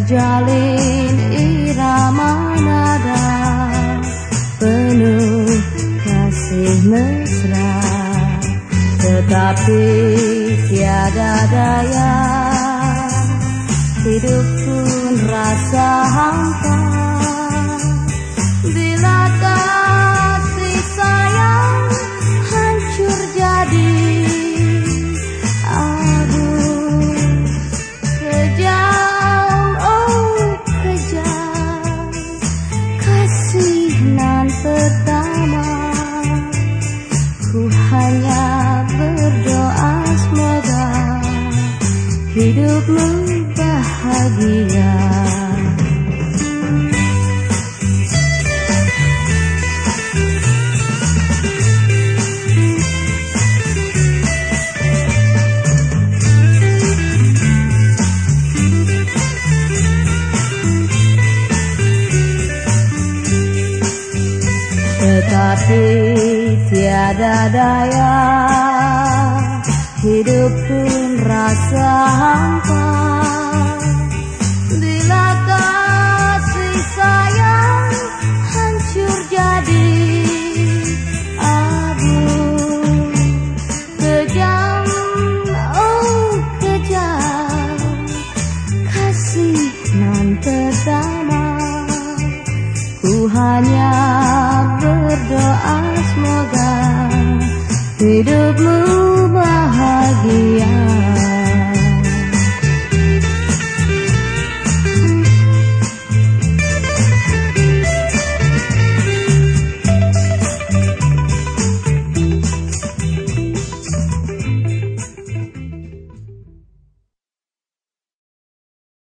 terjalin irama nada penuh kasih mesra. Tetapi tiada daya Hidup pun rasa hampa hidupmu bahagia. Tetapi tiada daya Hidup pun rasa hampa. Bila kasih sayang hancur jadi abu. Kejam, oh kejam. Kasih nan pertama Ku hanya berdoa semoga hidupmu bahagia.